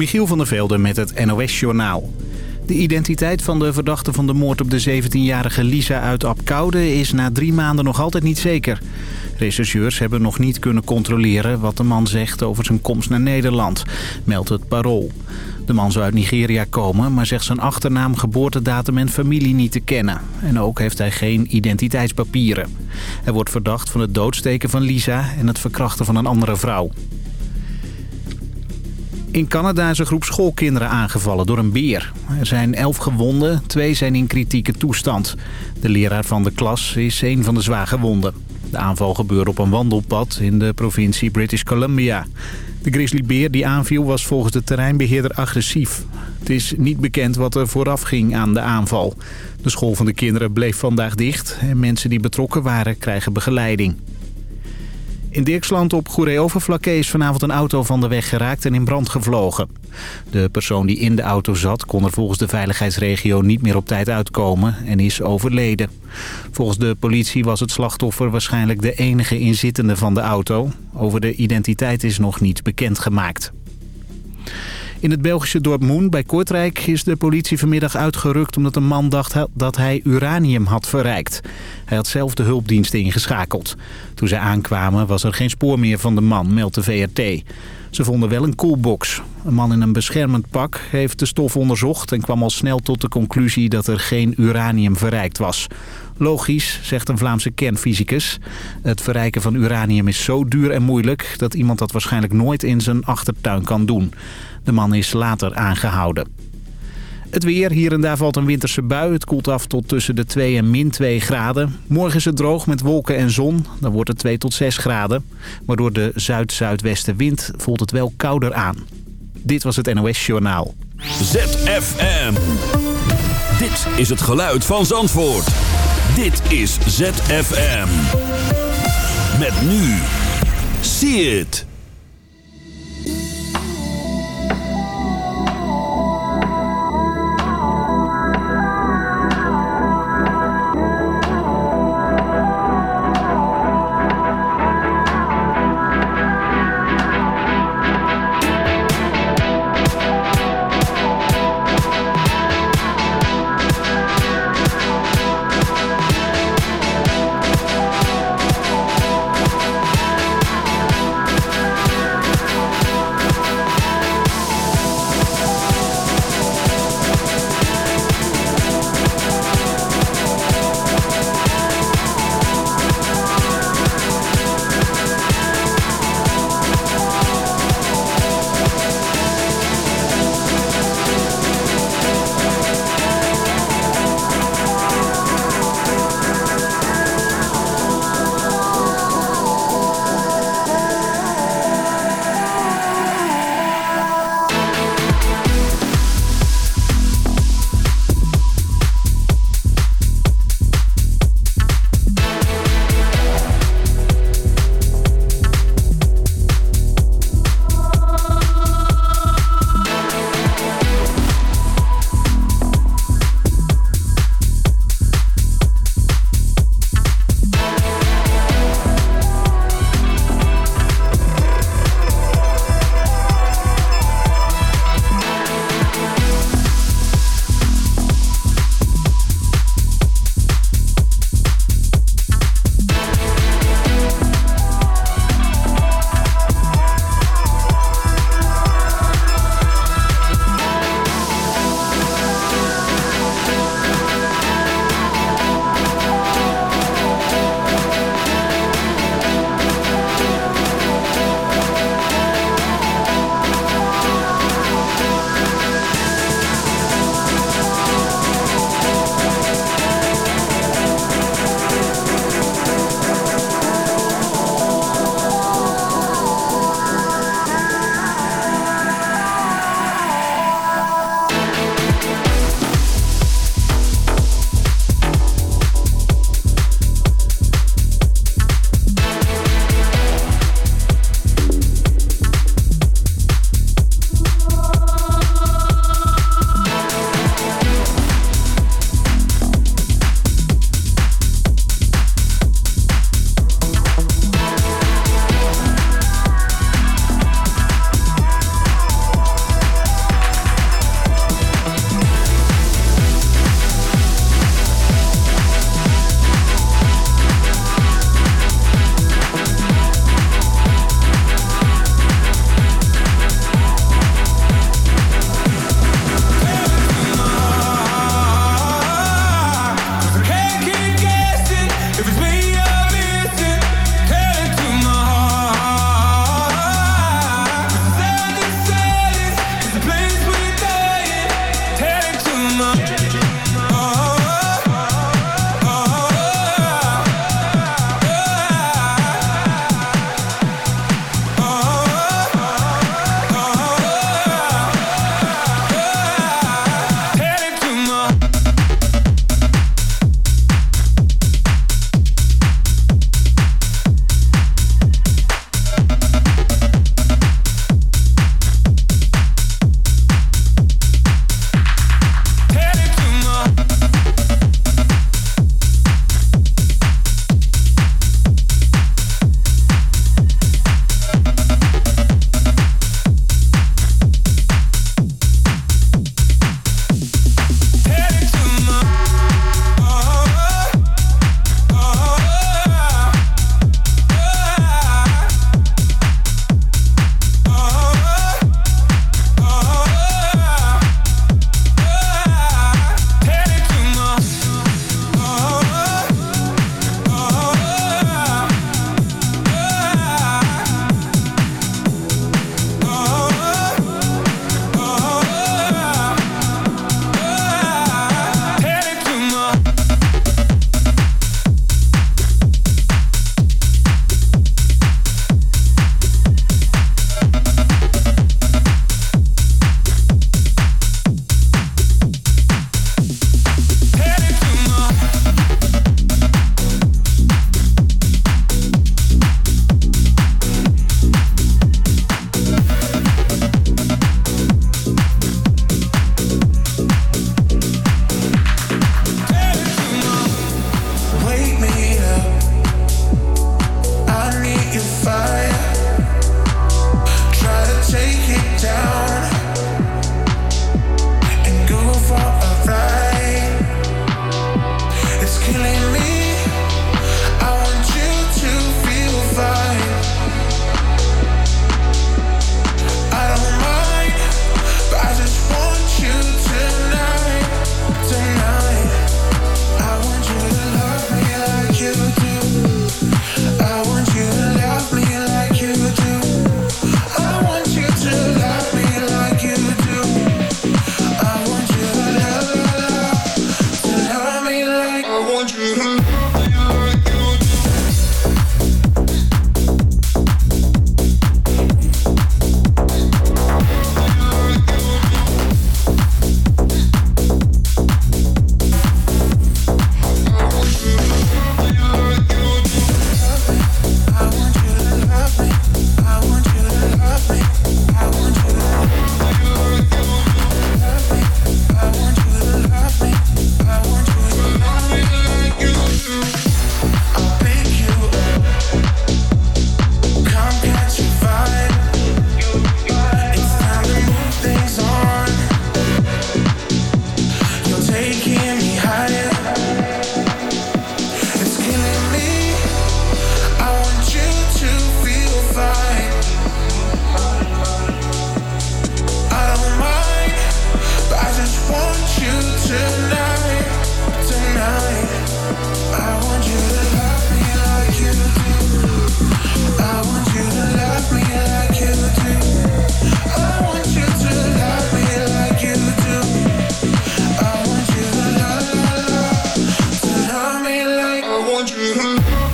Michiel van der Velde met het NOS-journaal. De identiteit van de verdachte van de moord op de 17-jarige Lisa uit Apkoude is na drie maanden nog altijd niet zeker. Rechercheurs hebben nog niet kunnen controleren wat de man zegt over zijn komst naar Nederland, meldt het Parool. De man zou uit Nigeria komen, maar zegt zijn achternaam, geboortedatum en familie niet te kennen. En ook heeft hij geen identiteitspapieren. Hij wordt verdacht van het doodsteken van Lisa en het verkrachten van een andere vrouw. In Canada is een groep schoolkinderen aangevallen door een beer. Er zijn elf gewonden, twee zijn in kritieke toestand. De leraar van de klas is een van de zwaar gewonden. De aanval gebeurde op een wandelpad in de provincie British Columbia. De grizzlybeer die aanviel was volgens de terreinbeheerder agressief. Het is niet bekend wat er vooraf ging aan de aanval. De school van de kinderen bleef vandaag dicht en mensen die betrokken waren krijgen begeleiding. In Dirksland op Goeree-Overflakke is vanavond een auto van de weg geraakt en in brand gevlogen. De persoon die in de auto zat kon er volgens de veiligheidsregio niet meer op tijd uitkomen en is overleden. Volgens de politie was het slachtoffer waarschijnlijk de enige inzittende van de auto. Over de identiteit is nog niet bekendgemaakt. In het Belgische dorp Moen bij Kortrijk is de politie vanmiddag uitgerukt... omdat een man dacht dat hij uranium had verrijkt. Hij had zelf de hulpdiensten ingeschakeld. Toen zij aankwamen was er geen spoor meer van de man, meldt de VRT. Ze vonden wel een koelbox. Een man in een beschermend pak heeft de stof onderzocht... en kwam al snel tot de conclusie dat er geen uranium verrijkt was. Logisch, zegt een Vlaamse kernfysicus. Het verrijken van uranium is zo duur en moeilijk... dat iemand dat waarschijnlijk nooit in zijn achtertuin kan doen. De man is later aangehouden. Het weer, hier en daar valt een winterse bui. Het koelt af tot tussen de 2 en min 2 graden. Morgen is het droog met wolken en zon. Dan wordt het 2 tot 6 graden. Maar door de zuid-zuidwestenwind voelt het wel kouder aan. Dit was het NOS Journaal. ZFM. Dit is het geluid van Zandvoort. Dit is ZFM. Met nu. See it.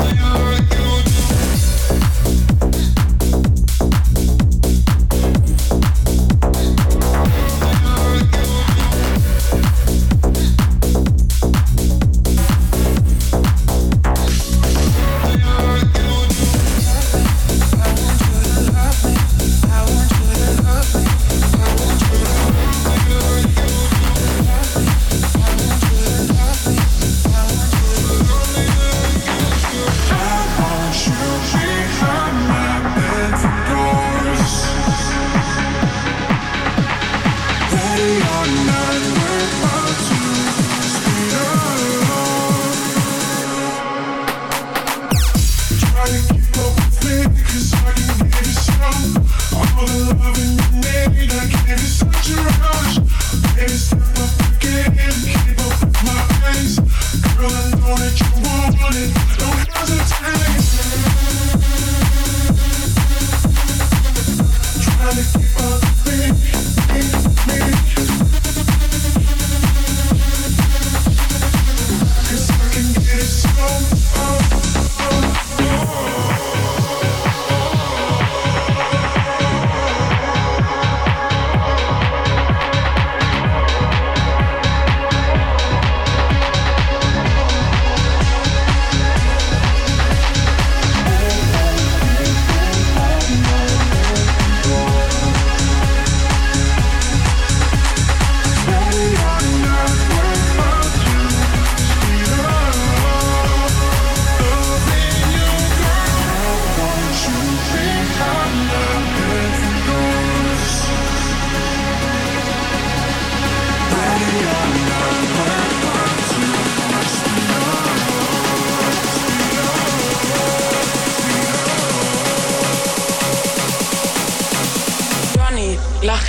You.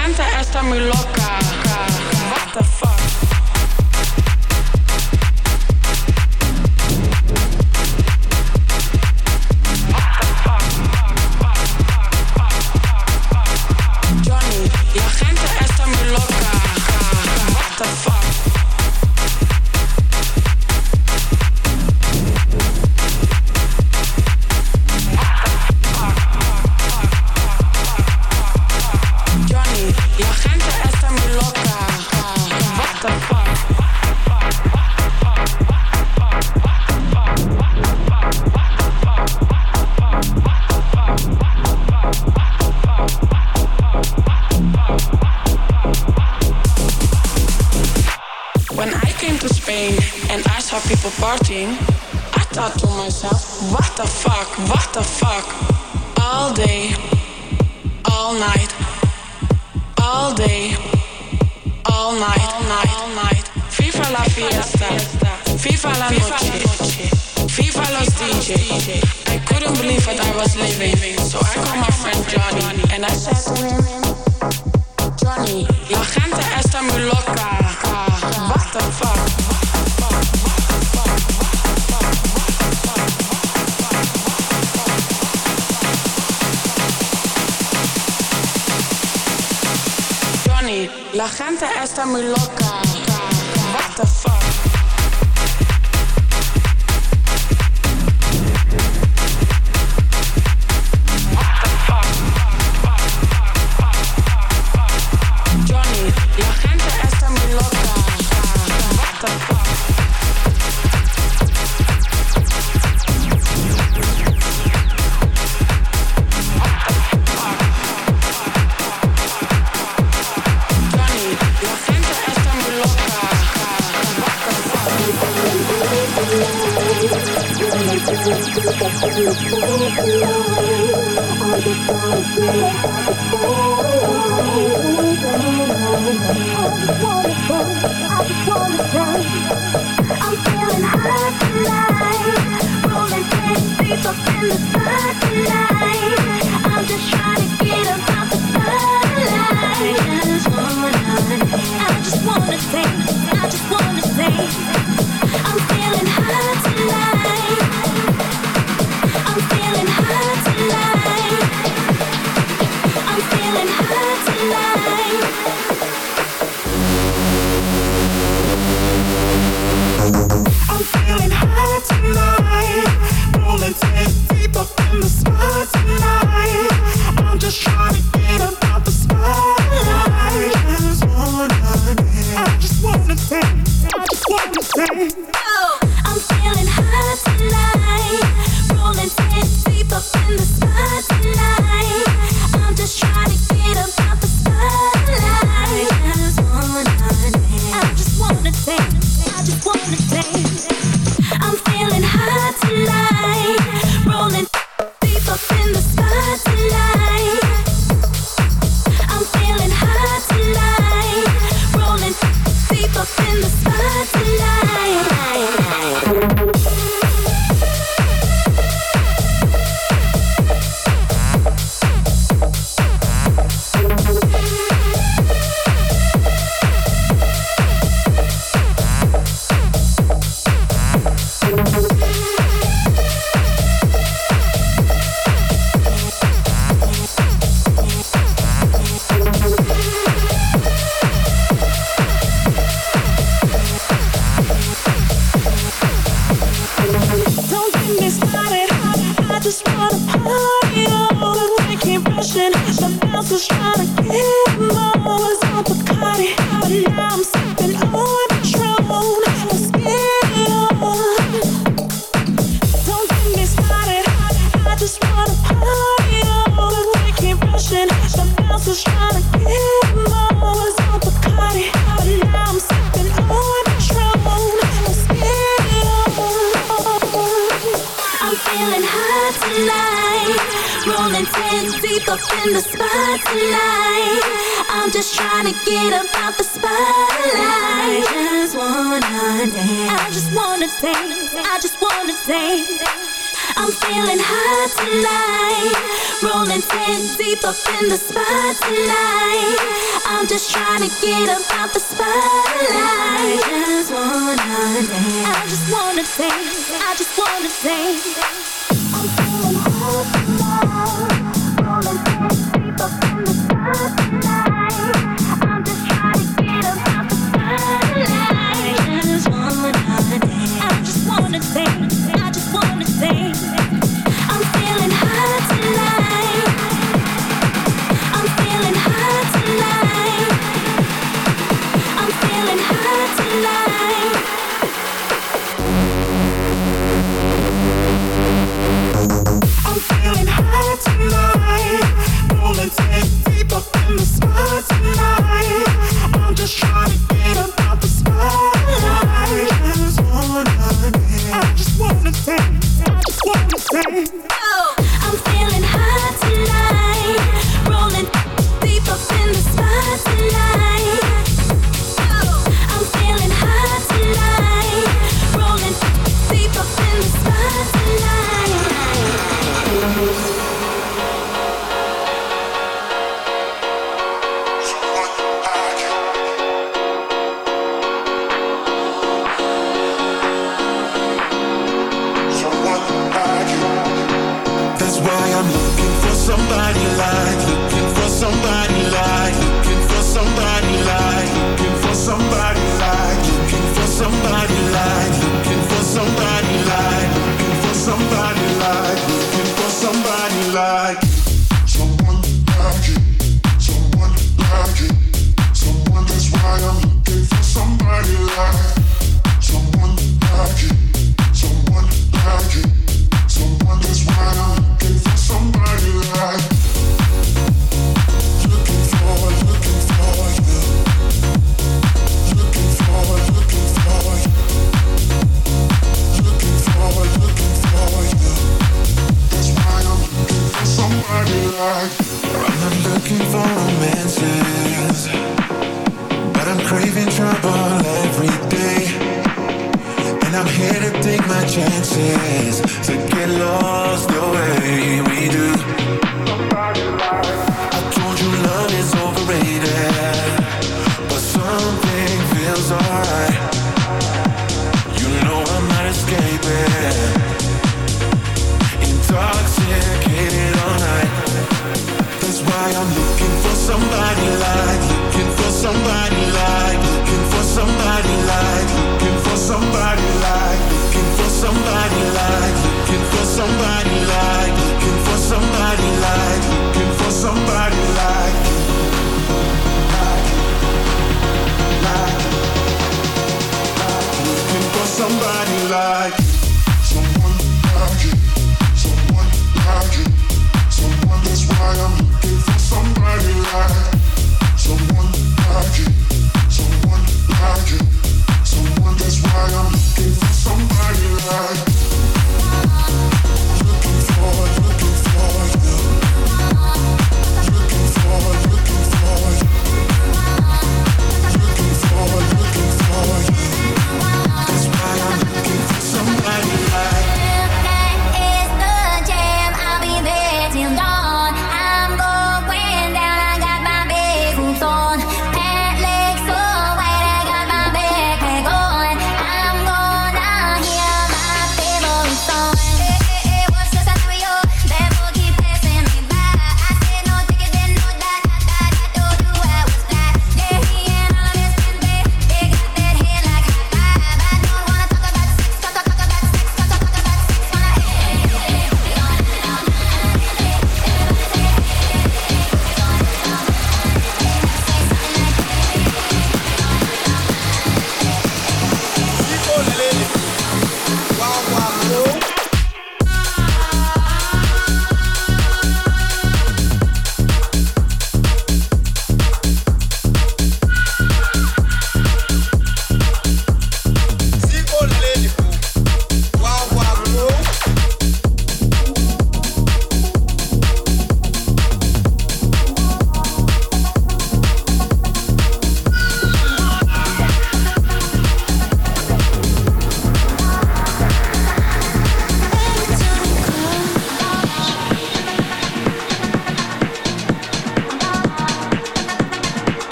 gente está muy loca. In the craving trouble every day. And I'm here to take my chances, to get lost the way we do. I told you love is overrated, but something feels alright. You know I'm not escaping, intoxicated all night. That's why I'm looking for somebody like somebody like, looking for somebody like, looking for somebody like, looking for somebody like, looking for somebody like, looking for somebody like.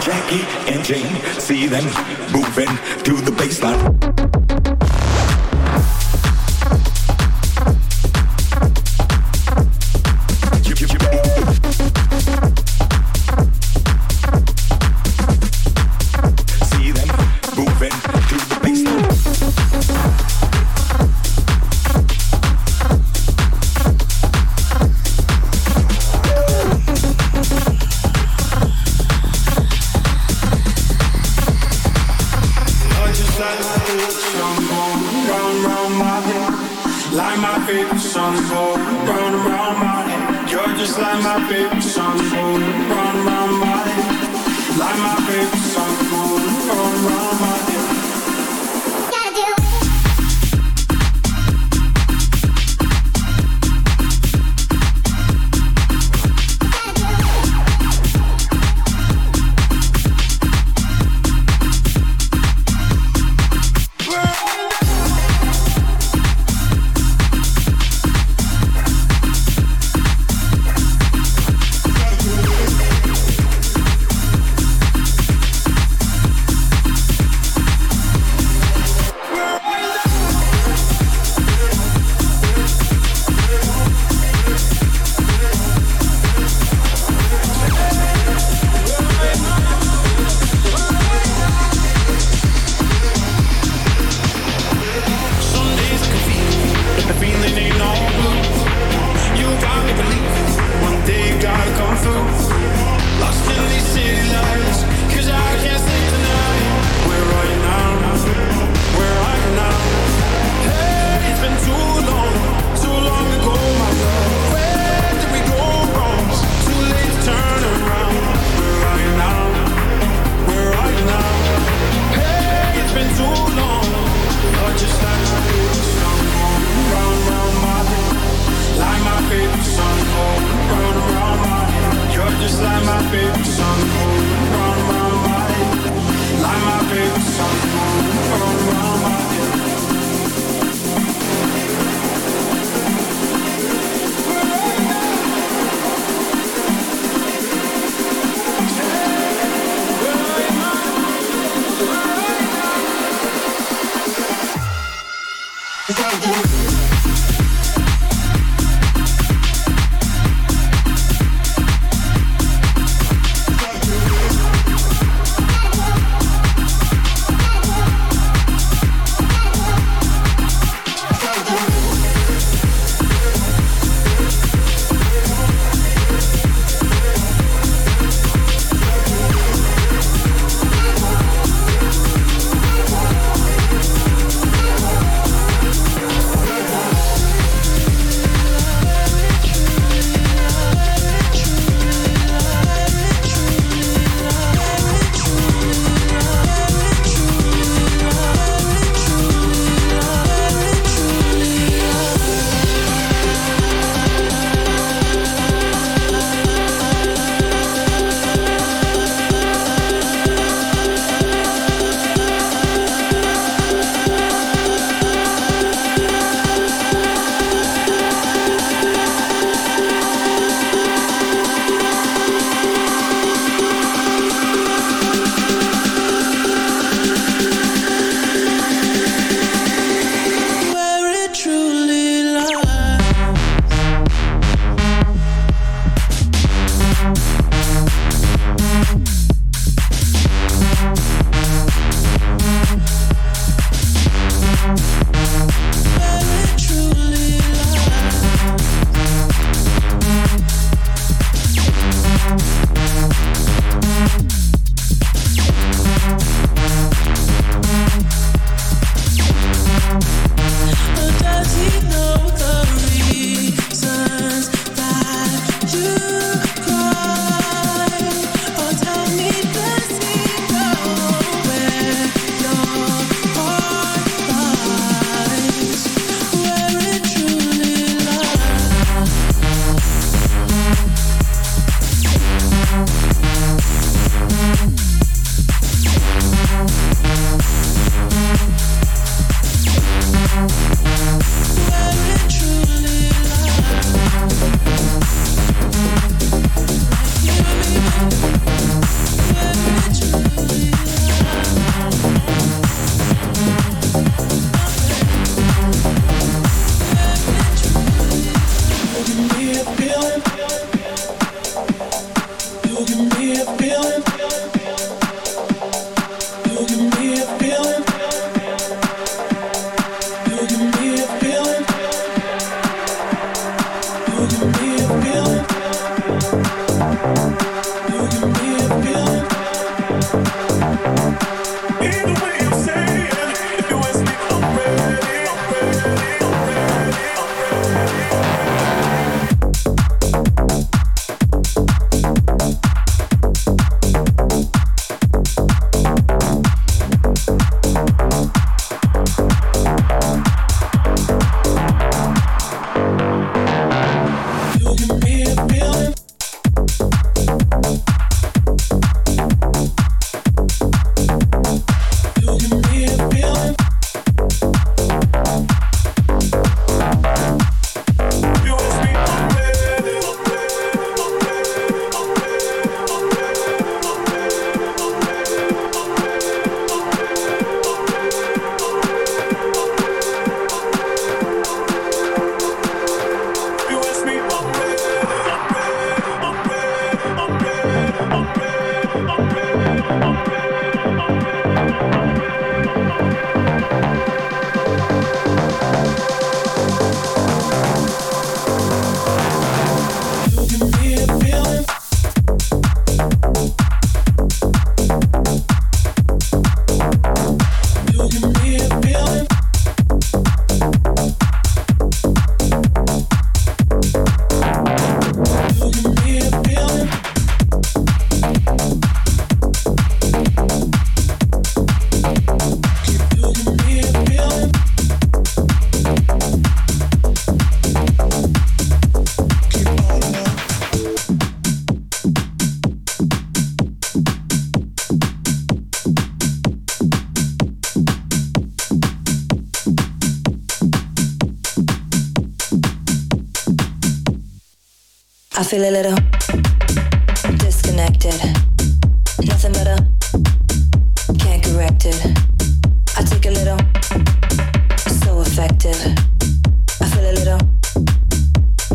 Jackie and Jane. See them moving to the baseline. I feel a little disconnected. Nothing. Can't correct it. I take a little. So effective. I feel a little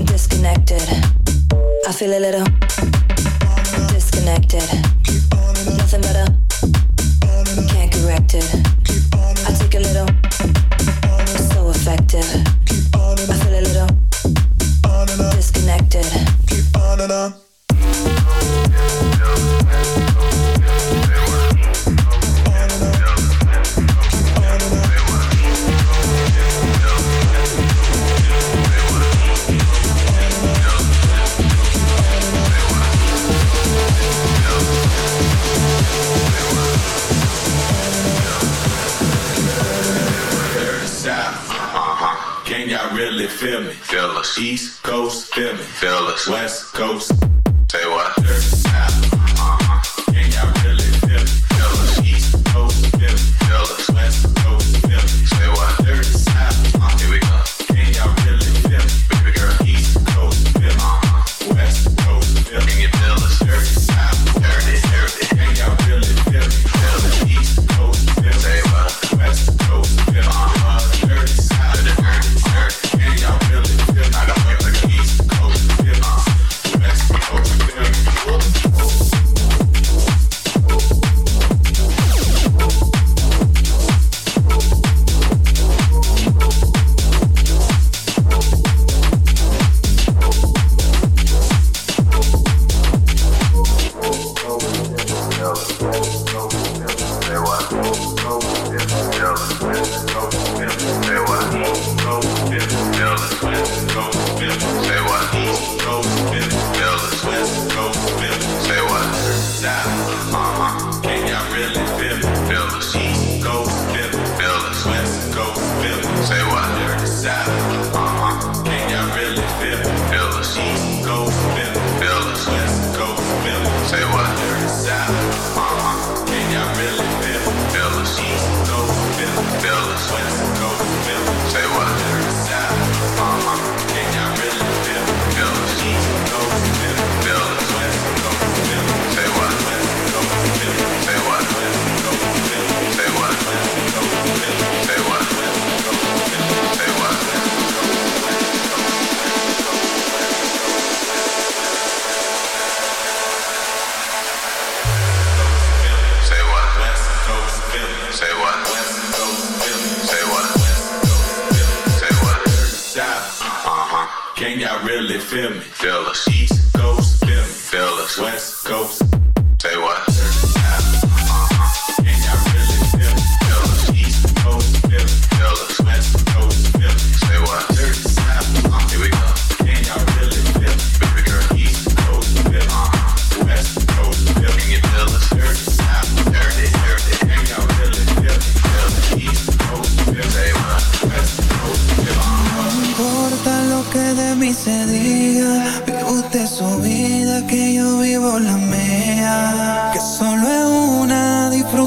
disconnected. I feel a little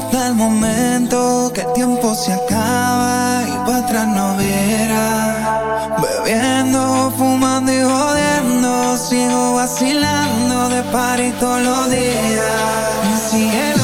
disfruta el momento, que el tiempo se acaba y para atrás no viera. Bebiendo, fumando y jodiendo, sigo vacilando de par y todos los días.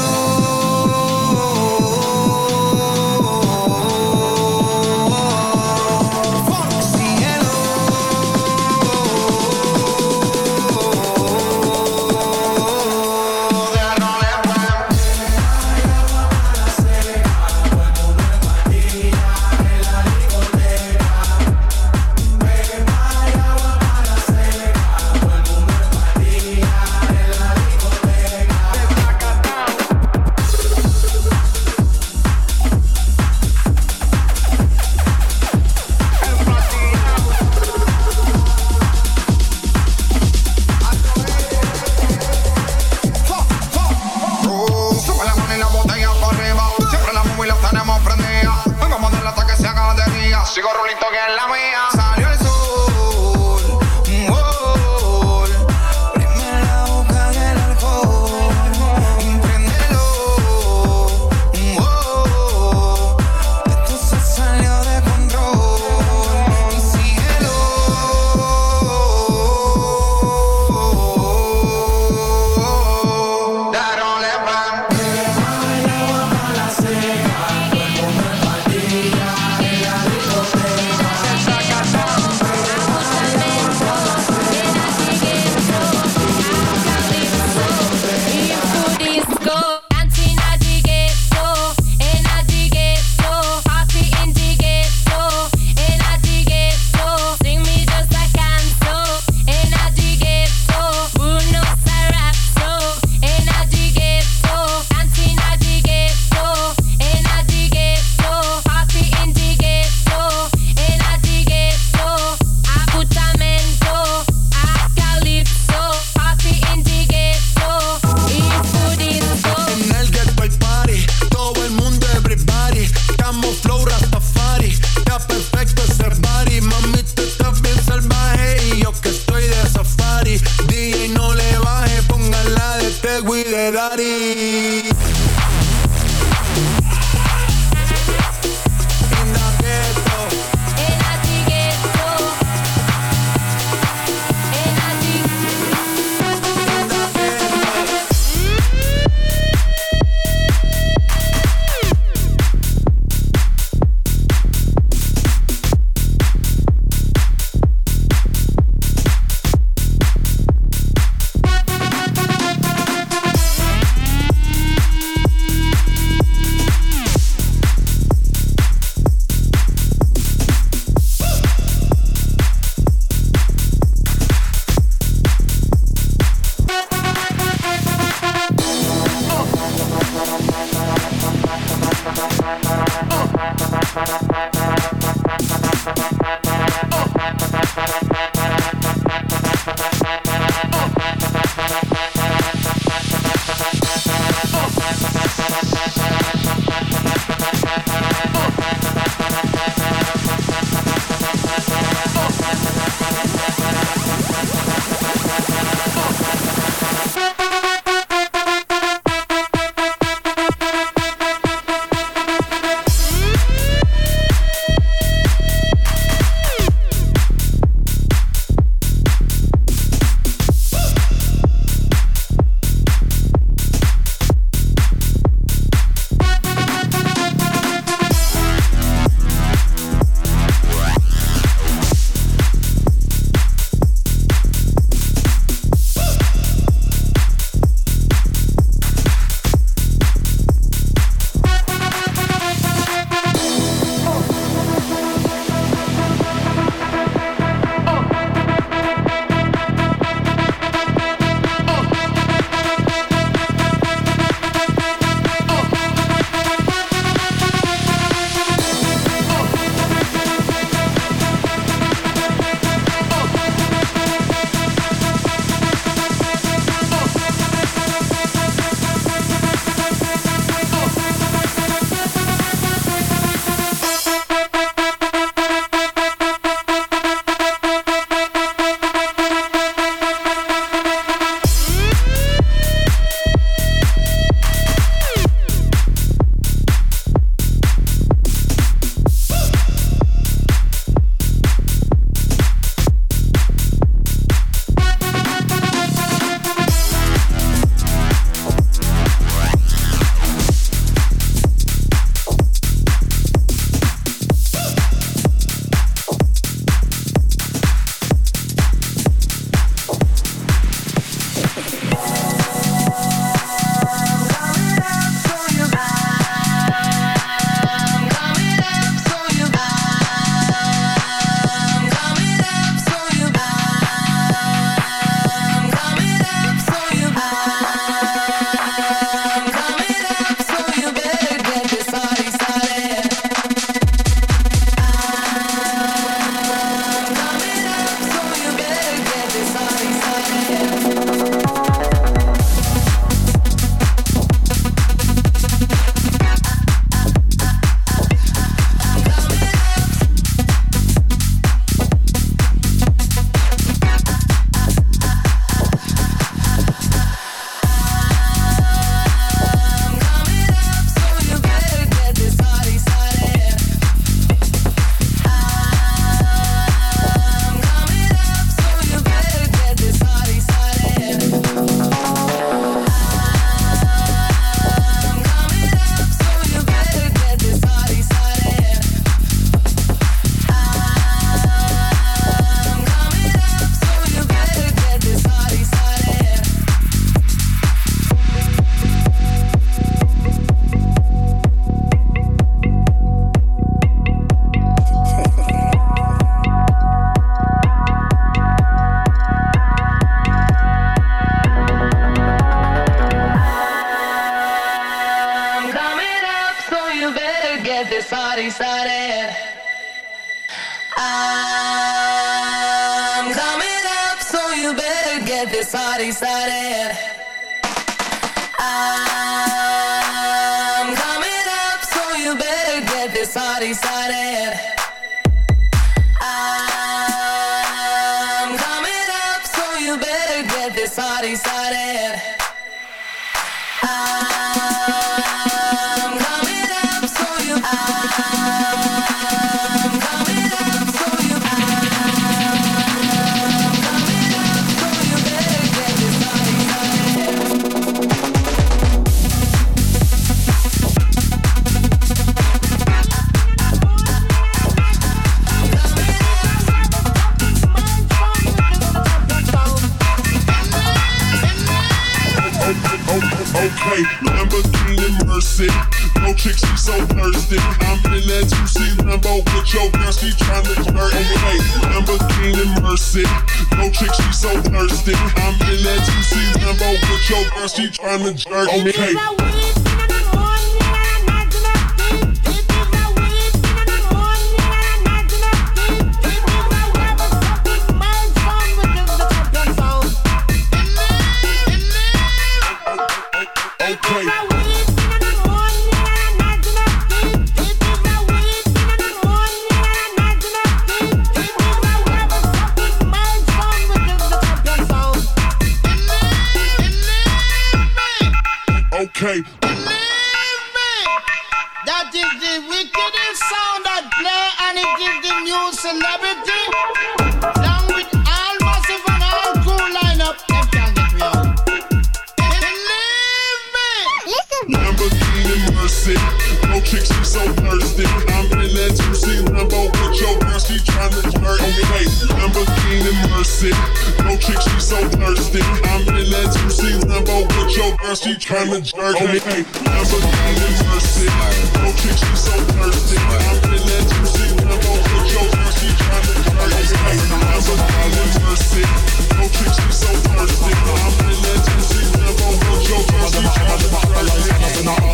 I'm a jerk. Okay.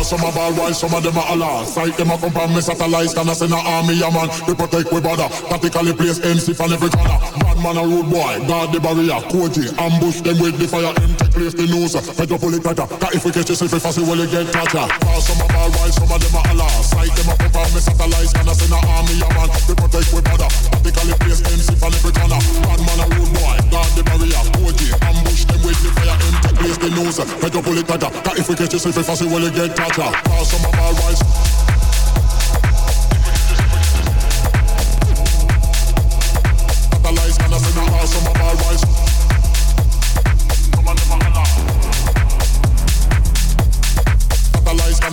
Some of them are Allah. Sight them up from me satellites, can I send an army a man. We protect we border, tactically place MC from every corner. Bad man a rude boy, guard the barrier, Koji, ambush them with the fire, M take place the news. Fed up pull it tighter, cause if we catch yourself, if I well you get. Cause some of our wives, some of them are Allah. Sight them up from me satellites, can I send an army a man. We protect we border, tactically place MC from every corner. Bad man a rude boy, guard the barrier, Koji, ambush them with the fire, the news. Fed up pull it tighter, if we catch yourself, if I well you get toucher. Cause some of our wives,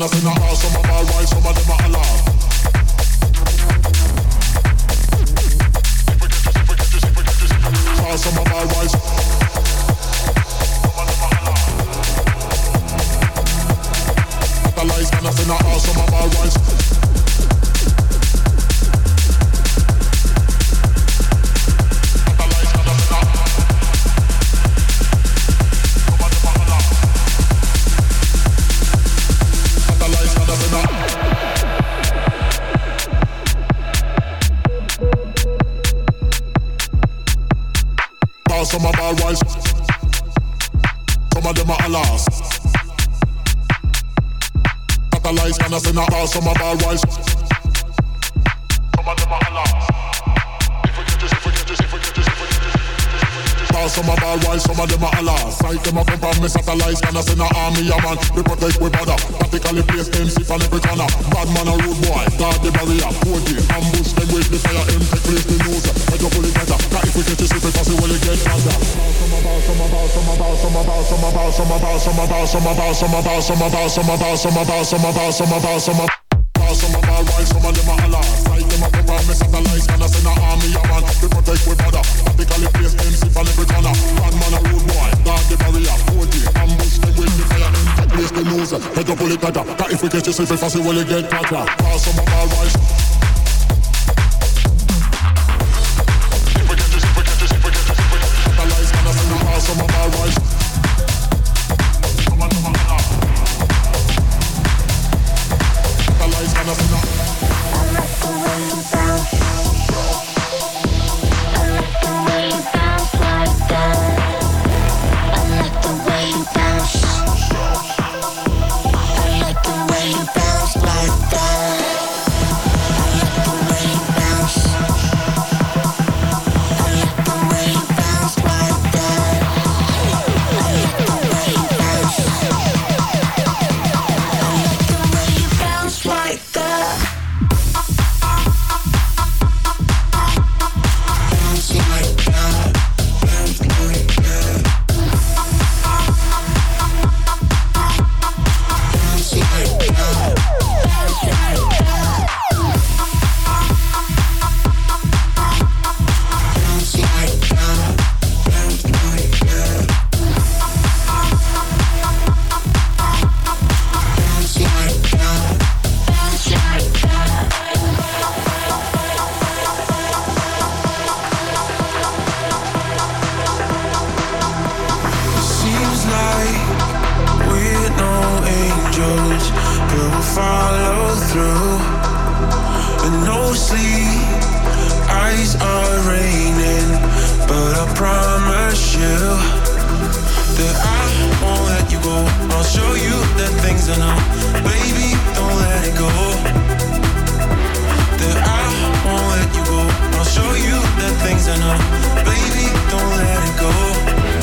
Nothing make we bother. Practically place MC on every corner. Bad man a road boy, guard the barrier. 40, ambush them with the fire. M take place the news. Make your bullet better. Now if we get you slip it, pass it, well you get faster. Some of our rise, some of them are Allah. Sight them up, up, miss up the lights, and I send an army of man. We protect with brother. Practically place MC for every corner. Bad man a road boy, guard the barrier. 40, place the loser. Head up, pull it, tada. Cause if we catch this, if we fuss, we will get. Pass on my ball. follow through. And no sleep, eyes are raining. But I promise you that I won't let you go. I'll show you that things are not. Baby, don't let it go. That I won't let you go. I'll show you that things are not. Baby, don't let it go.